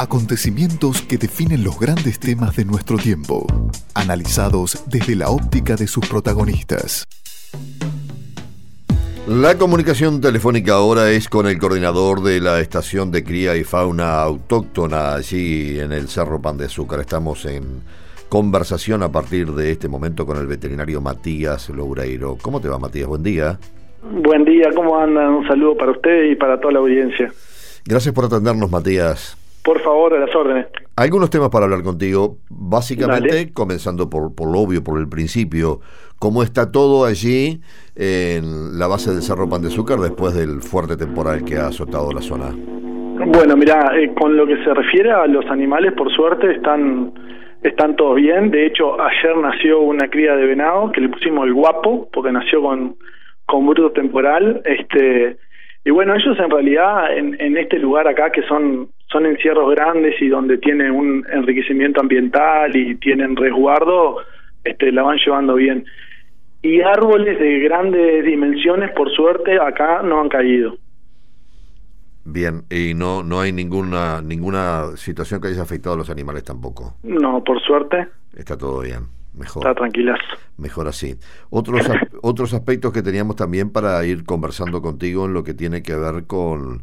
Acontecimientos que definen los grandes temas de nuestro tiempo, analizados desde la óptica de sus protagonistas. La comunicación telefónica ahora es con el coordinador de la Estación de Cría y Fauna Autóctona allí en el Cerro Pan de Azúcar. Estamos en conversación a partir de este momento con el veterinario Matías Loureiro. ¿Cómo te va Matías? Buen día. Buen día, ¿cómo andan? Un saludo para usted y para toda la audiencia. Gracias por atendernos Matías. Por favor, a las órdenes. Algunos temas para hablar contigo, básicamente comenzando por, por lo obvio, por el principio. ¿Cómo está todo allí en la base del Cerro Pan de Azúcar después del fuerte temporal que ha azotado la zona? Bueno, mira, eh, con lo que se refiere a los animales, por suerte están están todos bien. De hecho, ayer nació una cría de venado que le pusimos el guapo porque nació con con bruto temporal. Este y bueno, ellos en realidad en, en este lugar acá que son son encierros grandes y donde tienen un enriquecimiento ambiental y tienen resguardo, este, la van llevando bien. Y árboles de grandes dimensiones, por suerte, acá no han caído. Bien, y no no hay ninguna ninguna situación que haya afectado a los animales tampoco. No, por suerte. Está todo bien. Mejor. Está tranquilas. Mejor así. Otros otros aspectos que teníamos también para ir conversando contigo en lo que tiene que ver con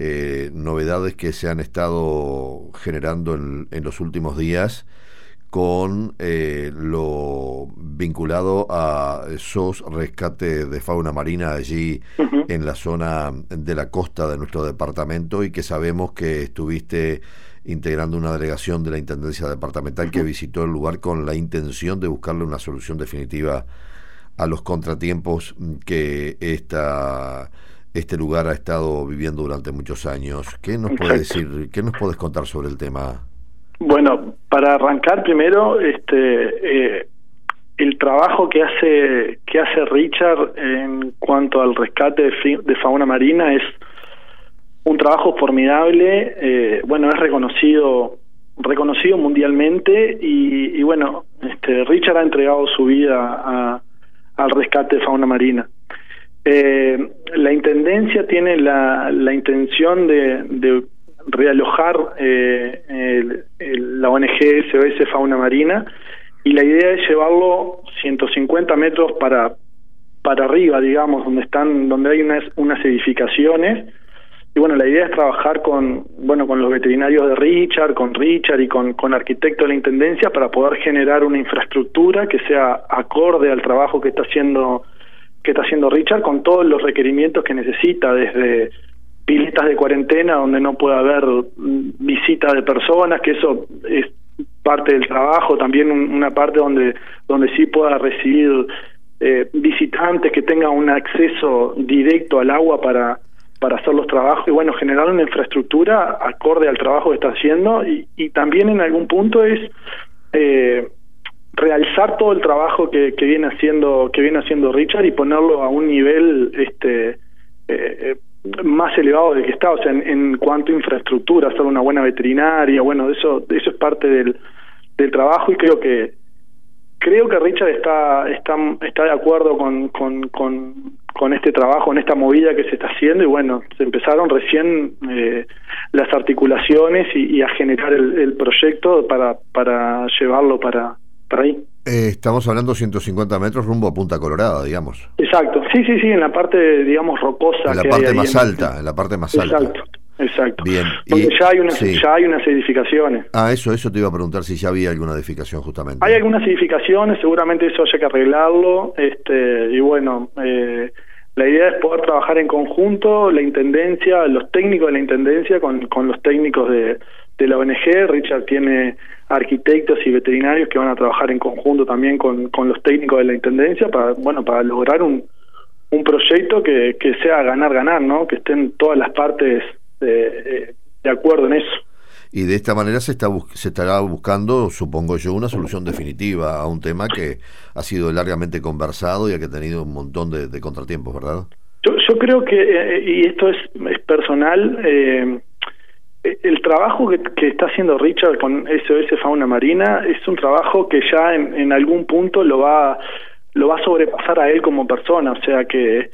eh, novedades que se han estado generando en, en los últimos días con eh, lo vinculado a SOS Rescate de Fauna Marina allí en la zona de la costa de nuestro departamento y que sabemos que estuviste integrando una delegación de la Intendencia Departamental que visitó el lugar con la intención de buscarle una solución definitiva a los contratiempos que esta este lugar ha estado viviendo durante muchos años. ¿Qué nos puede decir, qué nos puedes contar sobre el tema? Bueno, para arrancar primero, este, eh, el trabajo que hace que hace Richard en cuanto al rescate de, fauna marina es un trabajo formidable. Eh, bueno, es reconocido reconocido mundialmente y, y, bueno, este, Richard ha entregado su vida a, al rescate de fauna marina. Eh, la Intendencia tiene la, la intención de, de realojar eh, la ONG SOS Fauna Marina y la idea es llevarlo 150 metros para para arriba, digamos, donde están donde hay unas unas edificaciones. Y bueno, la idea es trabajar con bueno con los veterinarios de Richard, con Richard y con con arquitectos de la intendencia para poder generar una infraestructura que sea acorde al trabajo que está haciendo que está haciendo Richard con todos los requerimientos que necesita, desde piletas de cuarentena donde no puede haber visita de personas, que eso es parte del trabajo, también una parte donde, donde sí pueda recibir eh, visitantes que tengan un acceso directo al agua para, para hacer los trabajos. Y bueno, generar una infraestructura acorde al trabajo que está haciendo. Y, y también en algún punto es eh, realzar todo el trabajo que, que viene haciendo que viene haciendo Richard y ponerlo a un nivel este eh, eh, más elevado del que está, o sea, en, cuanto a infraestructura, hacer una buena veterinaria, bueno, eso eso es parte del, del trabajo y creo que creo que Richard está está está de acuerdo con, con, con, con este trabajo, en esta movida que se está haciendo y bueno, se empezaron recién eh, las articulaciones y, y a generar el, el proyecto para para llevarlo para por ahí. Eh, estamos hablando 150 metros rumbo a Punta Colorada, digamos. Exacto, sí, sí, sí, en la parte, digamos, rocosa. En la parte más alta, en la parte más alta. Exacto, exacto. Bien. Porque ya, hay unas, ya hay unas edificaciones. Ah, eso, eso te iba a preguntar si ya había alguna edificación justamente. Hay algunas edificaciones, seguramente eso haya que arreglarlo, este, y bueno, eh, la idea es poder trabajar en conjunto, la Intendencia, los técnicos de la Intendencia con, con los técnicos de, de la ONG. Richard tiene arquitectos y veterinarios que van a trabajar en conjunto también con, con los técnicos de la intendencia para bueno para lograr un, un proyecto que, que sea ganar ganar no que estén todas las partes de, de acuerdo en eso. Y de esta manera se está se estará buscando supongo yo una solución definitiva a un tema que ha sido largamente conversado y que ha tenido un montón de, de contratiempos verdad yo, yo creo que eh, y esto es, es personal eh, el trabajo que, está haciendo Richard con SOS Fauna Marina es un trabajo que ya en, algún punto lo va lo va a sobrepasar a él como persona, o sea que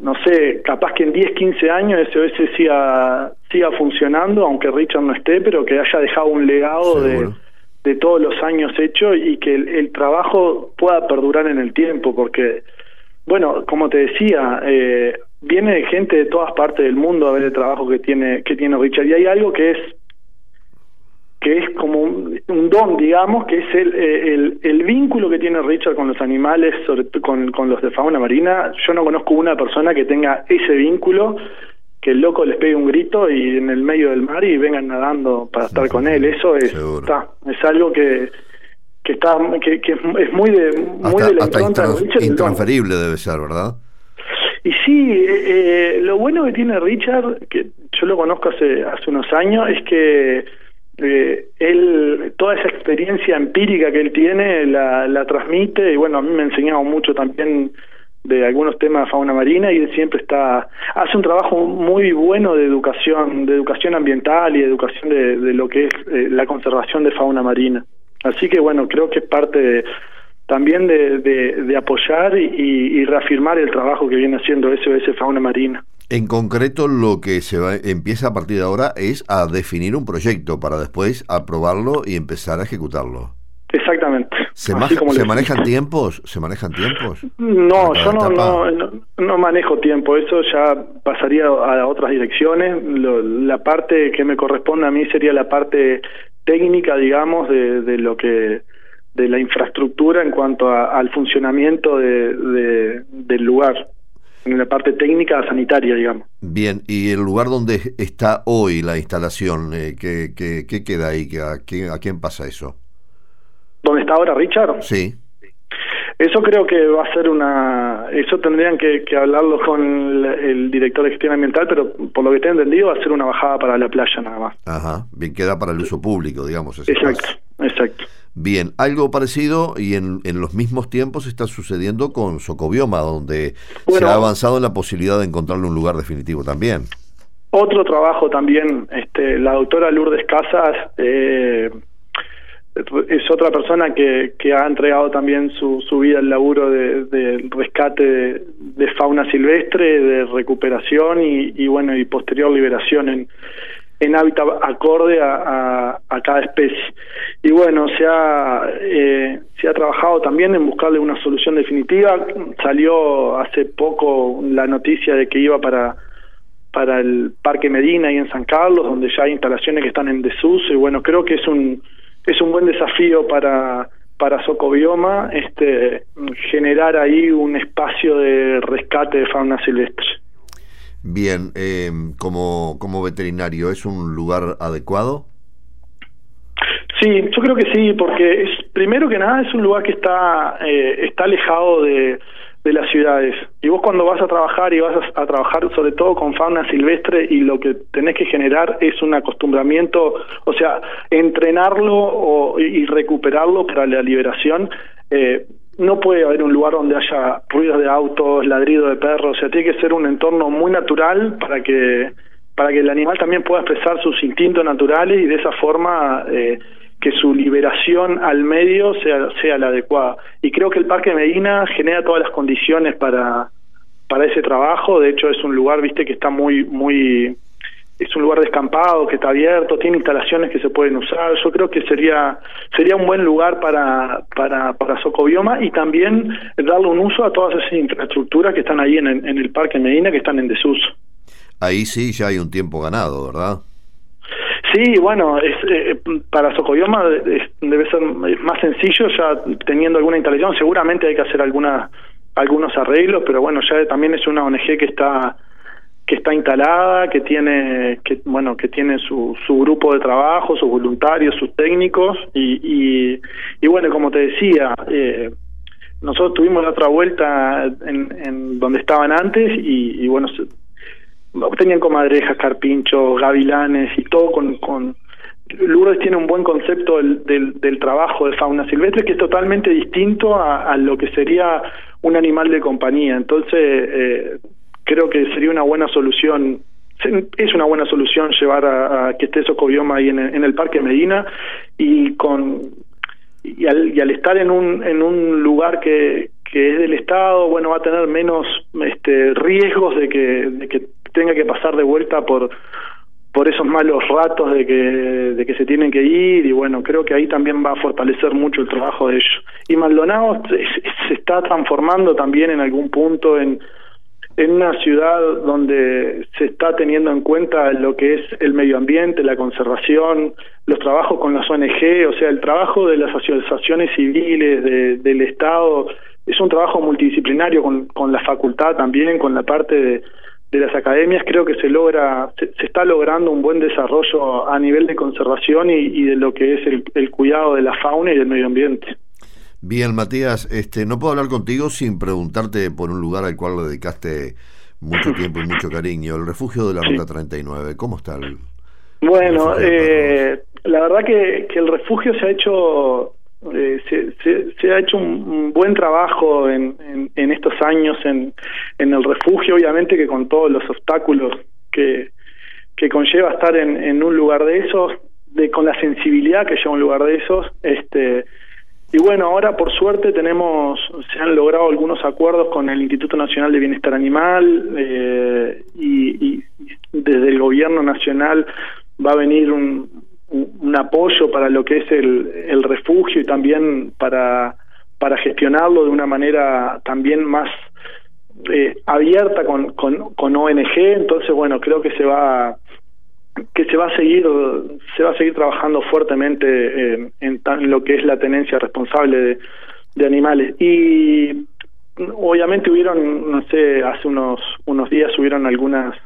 no sé, capaz que en 10, 15 años SOS siga siga funcionando, aunque Richard no esté, pero que haya dejado un legado de, de, todos los años hechos y que el, trabajo pueda perdurar en el tiempo, porque, bueno, como te decía, eh, viene gente de todas partes del mundo a ver el trabajo que tiene que tiene Richard y hay algo que es que es como un, don, digamos, que es el, el, el, vínculo que tiene Richard con los animales, sobre, con, con los de fauna marina. Yo no conozco una persona que tenga ese vínculo, que el loco les pegue un grito y en el medio del mar y vengan nadando para estar con él. Eso es, está, es algo que que está que, que es muy de muy de la hasta intransferible debe ser, ¿verdad? Y sí, eh, eh, lo bueno que tiene Richard, que yo lo conozco hace hace unos años, es que eh, él toda esa experiencia empírica que él tiene la, la transmite y bueno a mí me ha enseñado mucho también de algunos temas de fauna marina y él siempre está hace un trabajo muy bueno de educación de educación ambiental y de educación de, de lo que es eh, la conservación de fauna marina. Así que bueno creo que es parte también de, de, apoyar y, y, reafirmar el trabajo que viene haciendo SOS Fauna Marina. En concreto, lo que se va, empieza a partir de ahora es a definir un proyecto para después aprobarlo y empezar a ejecutarlo. Exactamente. ¿Se, manejan tiempos? ¿Se manejan tiempos? No, yo no, no, manejo tiempo. Eso ya pasaría a otras direcciones. la parte que me corresponde a mí sería la parte técnica, digamos, de, de lo que de la infraestructura en cuanto al funcionamiento de, del lugar en la parte técnica sanitaria, digamos. Bien, ¿y el lugar donde está hoy la instalación, eh, ¿qué, qué, queda ahí? ¿A, ¿A quién pasa eso? ¿Dónde está ahora Richard? Sí. Eso creo que va a ser una... Eso tendrían que, hablarlo con el, director de gestión ambiental, pero por lo que te he entendido va a ser una bajada para la playa nada más. Ajá, bien, queda para el uso público, digamos. exacto, exacto. Bien, algo parecido y en, en, los mismos tiempos está sucediendo con Socobioma, donde se ha avanzado en la posibilidad de encontrarle un lugar definitivo también. Otro trabajo también, este, la doctora Lourdes Casas eh, es otra persona que, que ha entregado también su, su vida al laburo de, de rescate de, fauna silvestre, de recuperación y, y bueno y posterior liberación en, en hábitat acorde a, a, cada especie. Y bueno, se ha, eh, se ha trabajado también en buscarle una solución definitiva. Salió hace poco la noticia de que iba para para el Parque Medina y en San Carlos, donde ya hay instalaciones que están en desuso y bueno, creo que es un es un buen desafío para para Socobioma este generar ahí un espacio de rescate de fauna silvestre. Bien, eh, como, como veterinario, ¿es un lugar adecuado? Sí, yo creo que sí, porque es primero que nada es un lugar que está eh, está alejado de, de las ciudades. Y vos cuando vas a trabajar y vas a, trabajar sobre todo con fauna silvestre y lo que tenés que generar es un acostumbramiento, o sea, entrenarlo o, y recuperarlo para la liberación. Eh, no puede haber un lugar donde haya ruidos de autos, ladrido de perros, o sea, tiene que ser un entorno muy natural para que para que el animal también pueda expresar sus instintos naturales y de esa forma eh, que su liberación al medio sea sea la adecuada. Y creo que el Parque Medina genera todas las condiciones para para ese trabajo, de hecho es un lugar, viste, que está muy muy es un lugar descampado que está abierto, tiene instalaciones que se pueden usar. Yo creo que sería sería un buen lugar para para para Socobioma y también darle un uso a todas esas infraestructuras que están ahí en, en el Parque Medina que están en desuso. Ahí sí ya hay un tiempo ganado, ¿verdad? Sí, bueno, es, eh, para Socobioma debe ser más sencillo ya teniendo alguna instalación. Seguramente hay que hacer alguna algunos arreglos, pero bueno, ya también es una ONG que está que está instalada, que tiene, que bueno, que tiene su, grupo de trabajo, sus voluntarios, sus técnicos y, bueno, como te decía, eh, nosotros tuvimos la otra vuelta en, donde estaban antes y, bueno, tenían comadrejas, carpinchos, gavilanes y todo con, Lourdes tiene un buen concepto del, trabajo de fauna silvestre que es totalmente distinto a, a, lo que sería un animal de compañía. Entonces, eh, creo que sería una buena solución es una buena solución llevar a, que esté Socobioma ahí en en el Parque Medina y con y al, y al estar en un en un lugar que, que es del Estado, bueno, va a tener menos este riesgos de que, de que tenga que pasar de vuelta por por esos malos ratos de que, de que se tienen que ir y bueno, creo que ahí también va a fortalecer mucho el trabajo de ellos. Y Maldonado se, está transformando también en algún punto en, en una ciudad donde se está teniendo en cuenta lo que es el medio ambiente, la conservación, los trabajos con las ONG, o sea, el trabajo de las asociaciones civiles, del Estado, es un trabajo multidisciplinario con, con la facultad también, con la parte de de las academias creo que se logra se, está logrando un buen desarrollo a nivel de conservación y, de lo que es el, cuidado de la fauna y del medio ambiente. Bien, Matías, este, no puedo hablar contigo sin preguntarte por un lugar al cual le dedicaste mucho tiempo y mucho cariño, el refugio de la Ruta 39. ¿Cómo está el, Bueno, eh, la verdad que, que el refugio se ha hecho eh, se, se, ha hecho un, buen trabajo en, en, estos años en, en, el refugio, obviamente que con todos los obstáculos que, que conlleva estar en, en un lugar de esos, de, con la sensibilidad que lleva un lugar de esos, este y bueno, ahora por suerte tenemos, se han logrado algunos acuerdos con el Instituto Nacional de Bienestar Animal eh, y, desde el gobierno nacional va a venir un, un apoyo para lo que es el, el refugio y también para, para gestionarlo de una manera también más eh, abierta con, con, con ONG entonces bueno creo que se va que se va a seguir se va a seguir trabajando fuertemente en, en, lo que es la tenencia responsable de, animales. Y obviamente hubieron no sé hace unos unos días hubieron algunas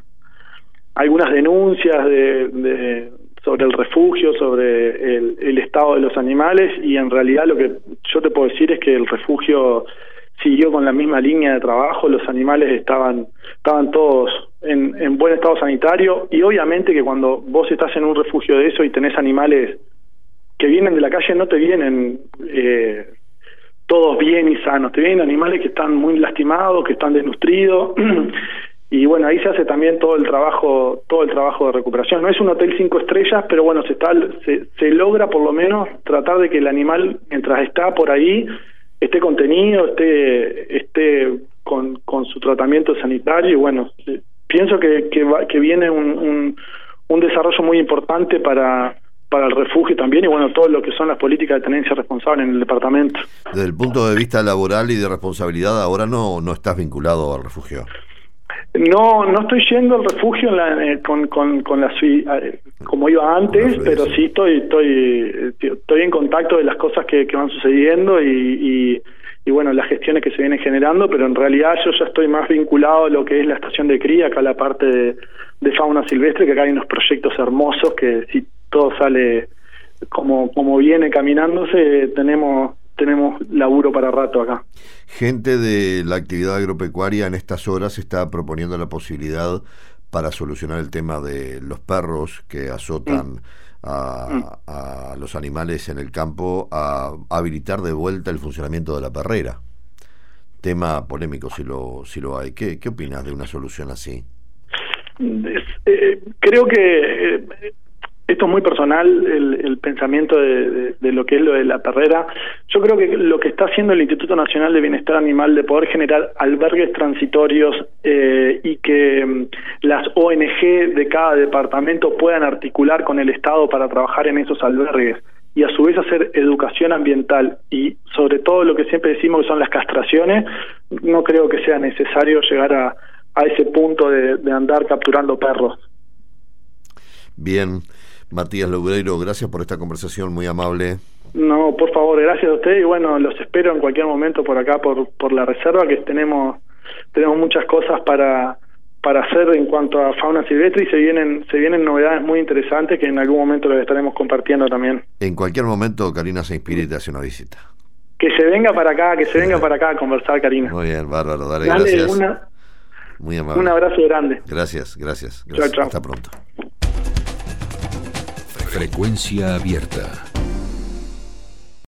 algunas denuncias de, de, sobre el refugio, sobre el, estado de los animales y en realidad lo que yo te puedo decir es que el refugio siguió con la misma línea de trabajo, los animales estaban estaban todos en, en buen estado sanitario y obviamente que cuando vos estás en un refugio de eso y tenés animales que vienen de la calle no te vienen eh, todos bien y sanos, te vienen animales que están muy lastimados, que están desnutridos y bueno ahí se hace también todo el trabajo todo el trabajo de recuperación. No es un hotel cinco estrellas pero bueno se está se, se logra por lo menos tratar de que el animal mientras está por ahí esté contenido esté esté con, con su tratamiento sanitario y bueno pienso que que, va, que viene un, un, un desarrollo muy importante para para el refugio también y bueno todo lo que son las políticas de tenencia responsable en el departamento. Desde el punto de vista laboral y de responsabilidad ahora no no estás vinculado al refugio. No, no estoy yendo al refugio eh, con, con, con la eh, como iba antes, pero sí. estoy estoy estoy en contacto de las cosas que, que van sucediendo y, y, bueno las gestiones que se vienen generando, pero en realidad yo ya estoy más vinculado a lo que es la estación de cría, acá la parte de, de fauna silvestre, que acá hay unos proyectos hermosos que si todo sale como como viene caminándose tenemos tenemos laburo para rato acá. Gente de la actividad agropecuaria en estas horas está proponiendo la posibilidad para solucionar el tema de los perros que azotan mm. a, los animales en el campo, a habilitar de vuelta el funcionamiento de la perrera. Tema polémico si lo, si lo hay. ¿Qué, qué opinas de una solución así? Eh, creo que eh, esto es muy personal, el, pensamiento de, lo que es lo de la perrera. Yo creo que lo que está haciendo el Instituto Nacional de Bienestar Animal de poder generar albergues transitorios eh, y que mm, las ONG de cada departamento puedan articular con el Estado para trabajar en esos albergues y a su vez hacer educación ambiental y sobre todo lo que siempre decimos que son las castraciones, no creo que sea necesario llegar a ese punto de andar capturando perros. Bien. Matías Logreiro, gracias por esta conversación muy amable. No, por favor, gracias a usted y bueno, los espero en cualquier momento por acá por por la reserva que tenemos tenemos muchas cosas para para hacer en cuanto a fauna silvestre y se vienen se vienen novedades muy interesantes que en algún momento les estaremos compartiendo también. En cualquier momento Karina se inspira y te hace una visita. Que se venga para acá, que se venga para acá a conversar, Karina. Muy bien, bárbaro, dale, gracias. muy amable. Un abrazo grande. Gracias, gracias. gracias. Hasta pronto. Frecuencia abierta.